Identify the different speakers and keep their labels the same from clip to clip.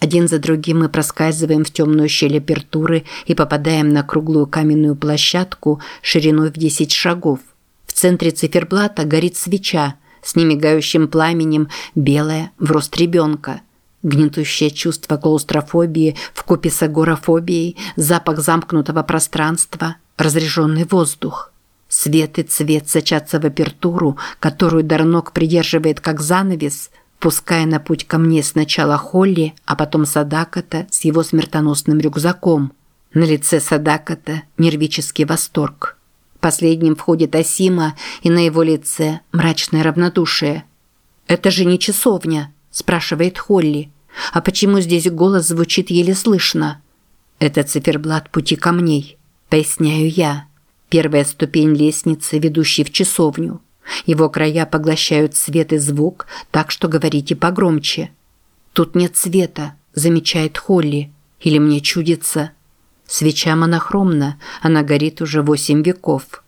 Speaker 1: Один за другим мы проскальзываем в темную щель апертуры и попадаем на круглую каменную площадку шириной в 10 шагов. В центре циферблата горит свеча с немигающим пламенем, белая, в рост ребенка. Гнетущее чувство клаустрофобии вкупе с агорафобией, запах замкнутого пространства, разреженный воздух. Свет и цвет сочатся в апертуру, которую Дарнок придерживает как занавес – пуская на путь ко мне сначала Холли, а потом Садаката с его смертоносным рюкзаком. На лице Садаката нервический восторг. Последним входит Асима, и на его лице мрачное равнодушие. «Это же не часовня», – спрашивает Холли. «А почему здесь голос звучит еле слышно?» «Это циферблат пути камней», – поясняю я. Первая ступень лестницы, ведущей в часовню. Его края поглощают свет и звук, так что говорите погромче. Тут нет света, замечает Холли. Или мне чудится? Свеча монохромна, она горит уже восемь веков.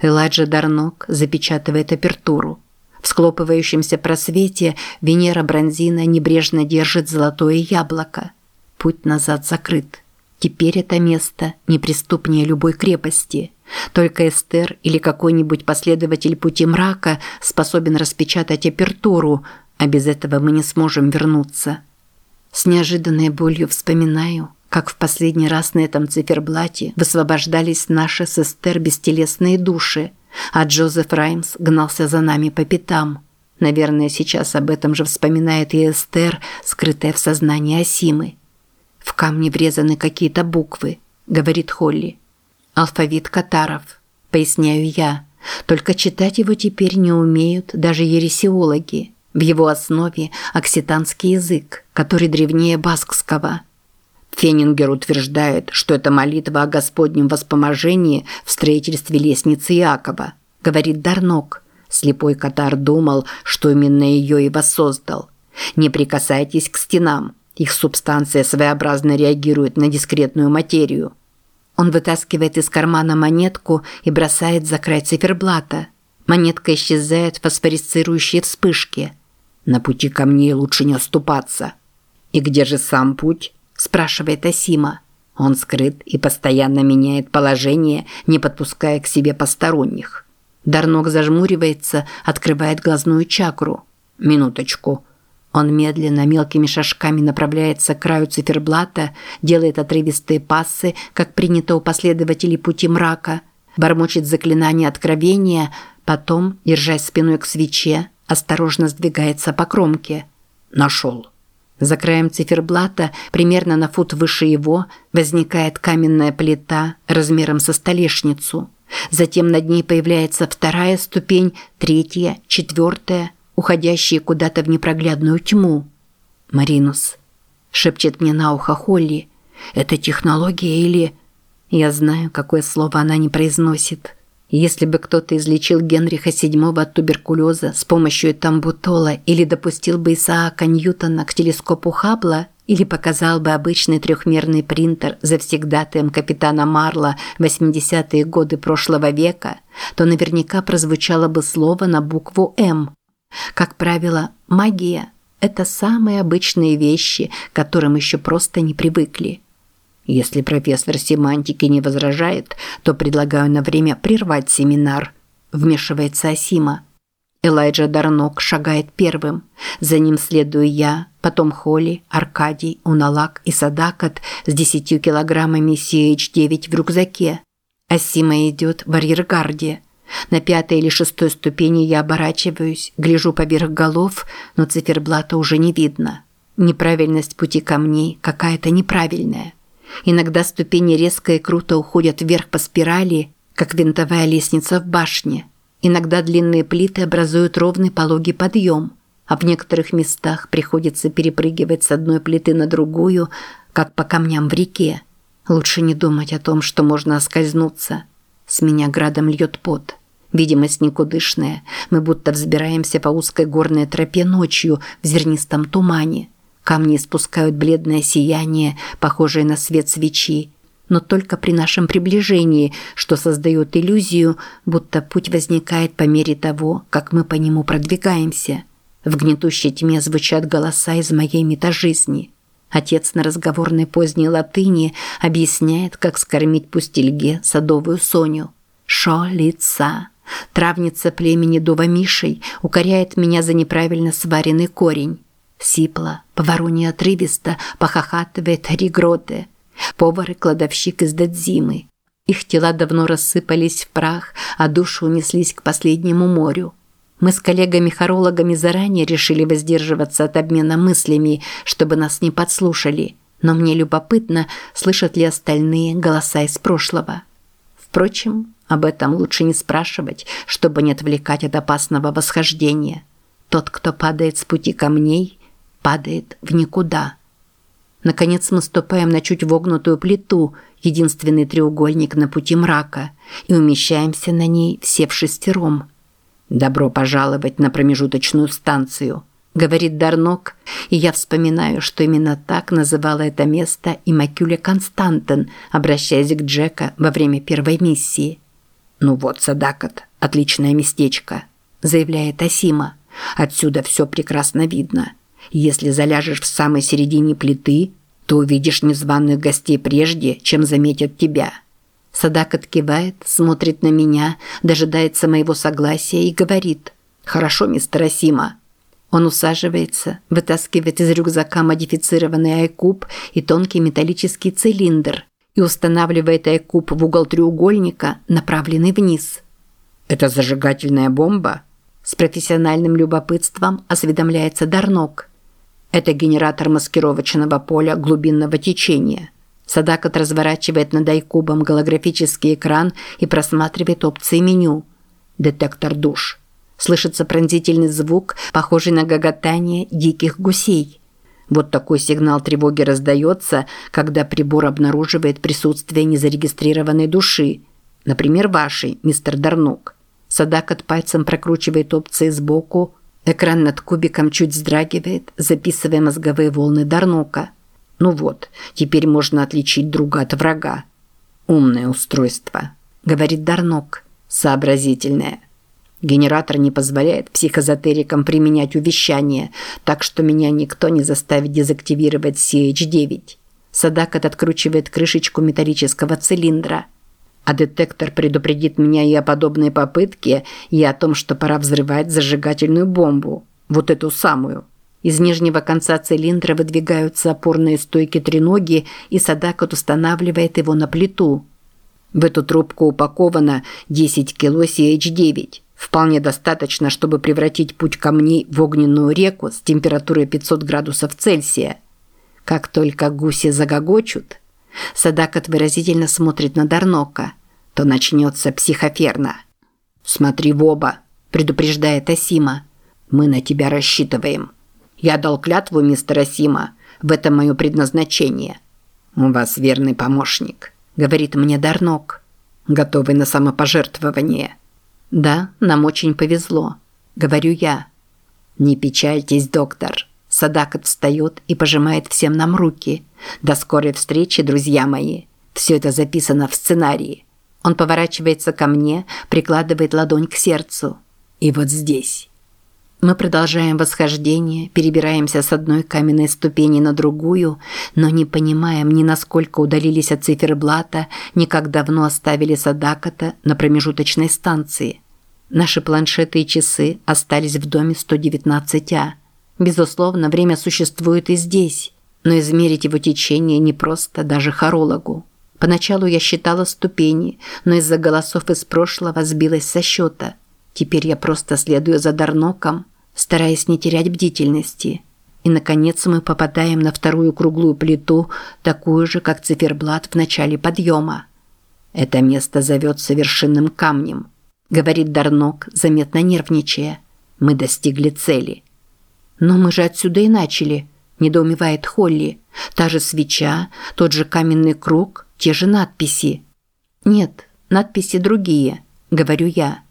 Speaker 1: Элайджа Дарнок запечатывает апертуру. В склопывающемся просвете Венера Бронзина небрежно держит золотое яблоко. Путь назад закрыт. Теперь это место неприступнее любой крепости – только Эстер или какой-нибудь последователь пути мрака способен распечатать апертуру, а без этого мы не сможем вернуться. С неожиданной болью вспоминаю, как в последний раз на этом циферблате высвобождались наши с Эстер бестелесные души, а Джозеф Раймс гнался за нами по пятам. Наверное, сейчас об этом же вспоминает и Эстер, скрытая в сознании Асимы. «В камне врезаны какие-то буквы», – говорит Холли. Алфавит катаров, поясняю я. Только читать его теперь не умеют даже ересиологи. В его основе окситанский язык, который древнее баскского. Фенингер утверждает, что это молитва о Господнем воспоможении в строительстве лестницы Иакова, говорит Дарнок. Слепой катар думал, что именно ее и воссоздал. Не прикасайтесь к стенам. Их субстанция своеобразно реагирует на дискретную материю. Он вытаскивает из кармана монетку и бросает за край циферблата. Монетка исчезает в фосфорицирующей вспышке. На пути ко мне лучше не оступаться. «И где же сам путь?» – спрашивает Асима. Он скрыт и постоянно меняет положение, не подпуская к себе посторонних. Дарнок зажмуривается, открывает глазную чакру. «Минуточку», он медленно, мелкими шажками направляется к краю циферблата, делает отрывистые пассы, как принято у последователей пути мрака, бормочет заклинание откровения, потом, держась спиной к свече, осторожно сдвигается по кромке. Нашел. За краем циферблата, примерно на фут выше его, возникает каменная плита размером со столешницу. Затем над ней появляется вторая ступень, третья, четвертая – уходящие куда-то в непроглядную тьму. «Маринус», – шепчет мне на ухо Холли, – «это технология или...» Я знаю, какое слово она не произносит. Если бы кто-то излечил Генриха VII от туберкулеза с помощью этамбутола или допустил бы Исаака Ньютона к телескопу Хаббла, или показал бы обычный трехмерный принтер завсегдатаем капитана Марла в 80-е годы прошлого века, то наверняка прозвучало бы слово на букву «М». Как правило, магия – это самые обычные вещи, к которым еще просто не привыкли. Если профессор семантики не возражает, то предлагаю на время прервать семинар. Вмешивается Асима. Элайджа Дарнок шагает первым. За ним следую я, потом Холли, Аркадий, Уналак и Садакат с десятью килограммами CH9 в рюкзаке. Асима идет в арьергарде – на пятой или шестой ступени я оборачиваюсь, гляжу поверх голов, но циферблата уже не видно. Неправильность пути камней какая-то неправильная. Иногда ступени резко и круто уходят вверх по спирали, как винтовая лестница в башне. Иногда длинные плиты образуют ровный пологий подъем, а в некоторых местах приходится перепрыгивать с одной плиты на другую, как по камням в реке. Лучше не думать о том, что можно оскользнуться. С меня градом льет пот. Видимость никудышная. Мы будто взбираемся по узкой горной тропе ночью в зернистом тумане. Камни испускают бледное сияние, похожее на свет свечи. Но только при нашем приближении, что создает иллюзию, будто путь возникает по мере того, как мы по нему продвигаемся. В гнетущей тьме звучат голоса из моей метажизни. Отец на разговорной поздней латыни объясняет, как скормить пустельге садовую Соню. Шо лица. Травница племени Дова Мишей укоряет меня за неправильно сваренный корень. Сипла, поваруни отрывисто, похохатывает Ригроте. Повар и кладовщик из Дадзимы. Их тела давно рассыпались в прах, а души унеслись к последнему морю. Мы с коллегами-хорологами заранее решили воздерживаться от обмена мыслями, чтобы нас не подслушали. Но мне любопытно, слышат ли остальные голоса из прошлого. Впрочем, об этом лучше не спрашивать, чтобы не отвлекать от опасного восхождения. Тот, кто падает с пути камней, падает в никуда. Наконец мы ступаем на чуть вогнутую плиту, единственный треугольник на пути мрака, и умещаемся на ней все в шестером – «Добро пожаловать на промежуточную станцию», – говорит Дарнок, и я вспоминаю, что именно так называла это место и Макюля Константен, обращаясь к Джека во время первой миссии. «Ну вот, Садакат, отличное местечко», – заявляет Асима. «Отсюда все прекрасно видно. Если заляжешь в самой середине плиты, то увидишь незваных гостей прежде, чем заметят тебя». Садак откивает, смотрит на меня, дожидается моего согласия и говорит «Хорошо, мистер Асима». Он усаживается, вытаскивает из рюкзака модифицированный айкуб и тонкий металлический цилиндр и устанавливает айкуб в угол треугольника, направленный вниз. «Это зажигательная бомба?» С профессиональным любопытством осведомляется Дарнок. «Это генератор маскировочного поля глубинного течения». Садакот разворачивает над айкубом голографический экран и просматривает опции меню. Детектор душ. Слышится пронзительный звук, похожий на гоготание диких гусей. Вот такой сигнал тревоги раздается, когда прибор обнаруживает присутствие незарегистрированной души. Например, вашей, мистер Дарнук. Садакот пальцем прокручивает опции сбоку. Экран над кубиком чуть вздрагивает, записывая мозговые волны Дарнука. Ну вот, теперь можно отличить друга от врага. Умное устройство, говорит Дарнок. Сообразительное. Генератор не позволяет психозотерикам применять увещание, так что меня никто не заставит дезактивировать CH9. Садакат откручивает крышечку металлического цилиндра. А детектор предупредит меня и о подобной попытке, и о том, что пора взрывать зажигательную бомбу. Вот эту самую. Из нижнего конца цилиндра выдвигаются опорные стойки треноги, и Садакот устанавливает его на плиту. В эту трубку упаковано 10 кило CH9. Вполне достаточно, чтобы превратить путь камней в огненную реку с температурой 500 градусов Цельсия. Как только гуси загогочут, Садакот выразительно смотрит на Дарнока, то начнется психоферно. «Смотри в оба», – предупреждает Асима. «Мы на тебя рассчитываем». Я дал клятву мистера Сима. В этом мое предназначение. У вас верный помощник, говорит мне Дарнок. Готовый на самопожертвование. Да, нам очень повезло, говорю я. Не печальтесь, доктор. Садак встает и пожимает всем нам руки. До скорой встречи, друзья мои. Все это записано в сценарии. Он поворачивается ко мне, прикладывает ладонь к сердцу. И вот здесь мы продолжаем восхождение, перебираемся с одной каменной ступени на другую, но не понимаем ни насколько удалились от циферблата, ни как давно оставили Садаката на промежуточной станции. Наши планшеты и часы остались в доме 119А. Безусловно, время существует и здесь, но измерить его течение непросто даже хорологу. Поначалу я считала ступени, но из-за голосов из прошлого сбилась со счета. Теперь я просто следую за Дарноком, стараясь не терять бдительности. И, наконец, мы попадаем на вторую круглую плиту, такую же, как циферблат в начале подъема. «Это место зовется вершинным камнем», – говорит Дарнок, заметно нервничая. «Мы достигли цели». «Но мы же отсюда и начали», – недоумевает Холли. «Та же свеча, тот же каменный круг, те же надписи». «Нет, надписи другие», – говорю я.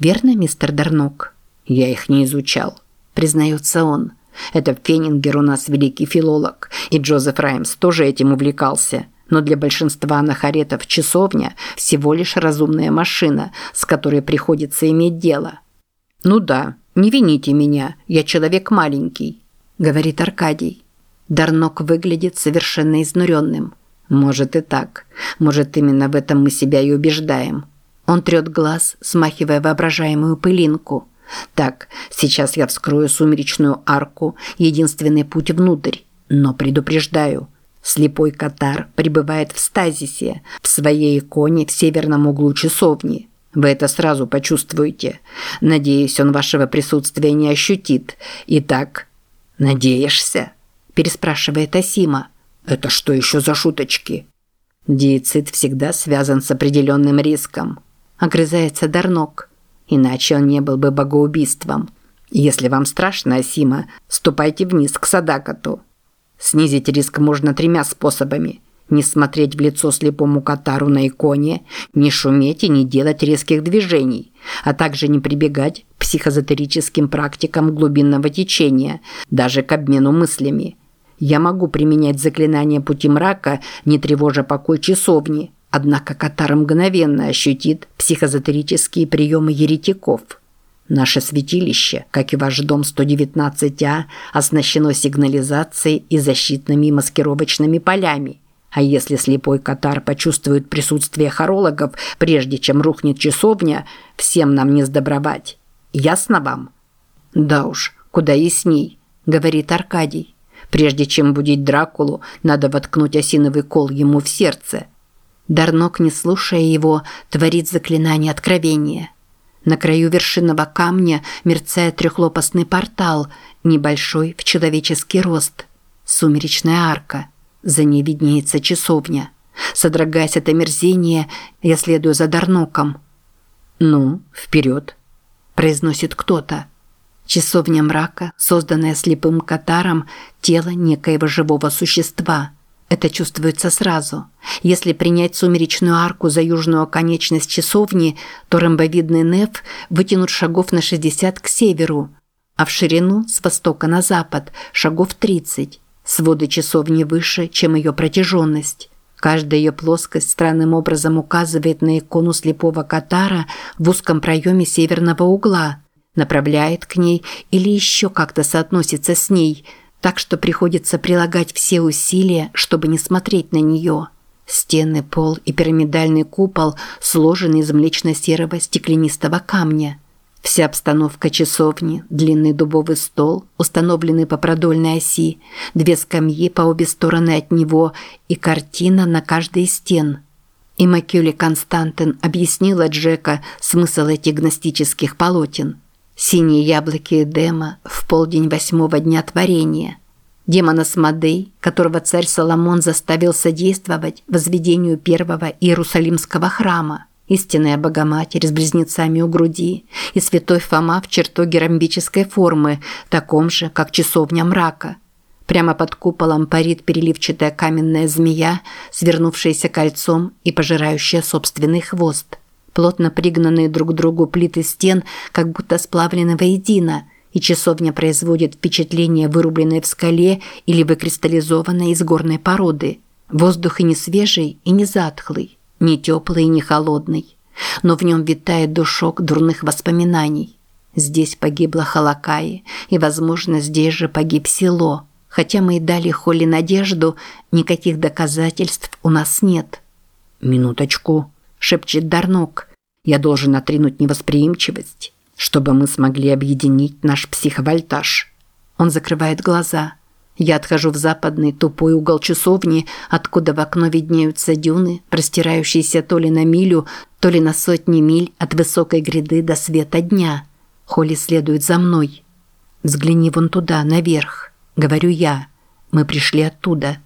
Speaker 1: «Верно, мистер Дарнок?» Я их не изучал, признается он. Это Фенингер у нас великий филолог, и Джозеф Раймс тоже этим увлекался. Но для большинства анахаретов часовня всего лишь разумная машина, с которой приходится иметь дело. «Ну да, не вините меня, я человек маленький», – говорит Аркадий. Дарнок выглядит совершенно изнуренным. Может и так. Может именно в этом мы себя и убеждаем. Он трет глаз, смахивая воображаемую пылинку. Так, сейчас я вскрою сумеречную арку, единственный путь внутрь. Но предупреждаю, слепой катар пребывает в стазисе, в своей иконе в северном углу часовни. Вы это сразу почувствуете. Надеюсь, он вашего присутствия не ощутит. Итак, надеешься? Переспрашивает Асима. Это что еще за шуточки? Диецид всегда связан с определенным риском. Огрызается Дарнок. Иначе он не был бы богоубийством. Если вам страшно, Асима, ступайте вниз к Садакату. Снизить риск можно тремя способами. Не смотреть в лицо слепому катару на иконе, не шуметь и не делать резких движений, а также не прибегать к психозотерическим практикам глубинного течения, даже к обмену мыслями. Я могу применять заклинание пути мрака, не тревожа покой часовни, однако катар мгновенно ощутит психозотерические приемы еретиков – Наше святилище, как и ваш дом 119А, оснащено сигнализацией и защитными маскировочными полями. А если слепой катар почувствует присутствие хорологов, прежде чем рухнет часовня, всем нам не сдобровать. Ясно вам? Да уж, куда ясней, говорит Аркадий. Прежде чем будить Дракулу, надо воткнуть осиновый кол ему в сердце. Дарнок, не слушая его, творит заклинание откровения. На краю вершинного камня мерцает трехлопастный портал, небольшой в человеческий рост. Сумеречная арка – за ней виднеется часовня. Содрогаясь от омерзения, я следую за Дарноком. «Ну, вперед!» – произносит кто-то. Часовня мрака, созданная слепым катаром, тело некоего живого существа. Это чувствуется сразу. Если принять сумеречную арку за южную оконечность часовни, то ромбовидный неф вытянут шагов на 60 к северу, а в ширину с востока на запад шагов 30. Своды часовни выше, чем ее протяженность. Каждая ее плоскость странным образом указывает на икону слепого катара в узком проеме северного угла, направляет к ней или еще как-то соотносится с ней, так что приходится прилагать все усилия, чтобы не смотреть на нее. Стены, пол и пирамидальный купол сложены из млечно-серого стеклянистого камня – Вся обстановка часовни, длинный дубовый стол, установленный по продольной оси, две скамьи по обе стороны от него и картина на каждой из стен. И Макюли Константин объяснила Джека смысл этих гностических полотен. Синие яблоки Эдема в полдень восьмого дня творения. Демона Смодей, которого царь Соломон заставил содействовать возведению первого Иерусалимского храма – истинная Богоматерь с близнецами у груди и святой Фома в чертоге ромбической формы, таком же, как часовня мрака. Прямо под куполом парит переливчатая каменная змея, свернувшаяся кольцом и пожирающая собственный хвост. Плотно пригнанные друг к другу плиты стен как будто сплавлены воедино, и часовня производит впечатление вырубленной в скале или выкристаллизованной из горной породы. Воздух и не свежий, и не затхлый не теплый и не холодный, но в нем витает душок дурных воспоминаний. Здесь погибла Халакаи, и, возможно, здесь же погиб село. Хотя мы и дали Холли надежду, никаких доказательств у нас нет. «Минуточку», – шепчет Дарнок. «Я должен отринуть невосприимчивость, чтобы мы смогли объединить наш психовольтаж». Он закрывает глаза – я отхожу в западный тупой угол часовни, откуда в окно виднеются дюны, простирающиеся то ли на милю, то ли на сотни миль от высокой гряды до света дня. Холли следует за мной. «Взгляни вон туда, наверх», — говорю я. «Мы пришли оттуда».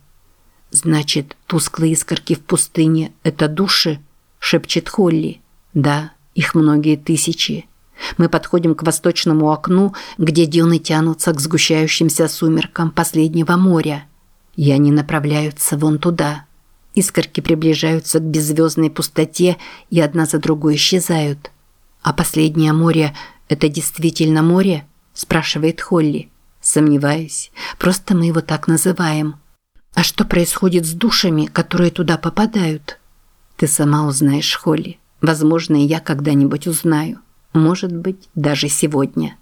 Speaker 1: «Значит, тусклые искорки в пустыне – это души?» – шепчет Холли. «Да, их многие тысячи». Мы подходим к восточному окну, где дюны тянутся к сгущающимся сумеркам последнего моря. И они направляются вон туда. Искорки приближаются к беззвездной пустоте и одна за другой исчезают. «А последнее море – это действительно море?» – спрашивает Холли. «Сомневаюсь. Просто мы его так называем». «А что происходит с душами, которые туда попадают?» «Ты сама узнаешь, Холли. Возможно, и я когда-нибудь узнаю». Может быть, даже сегодня.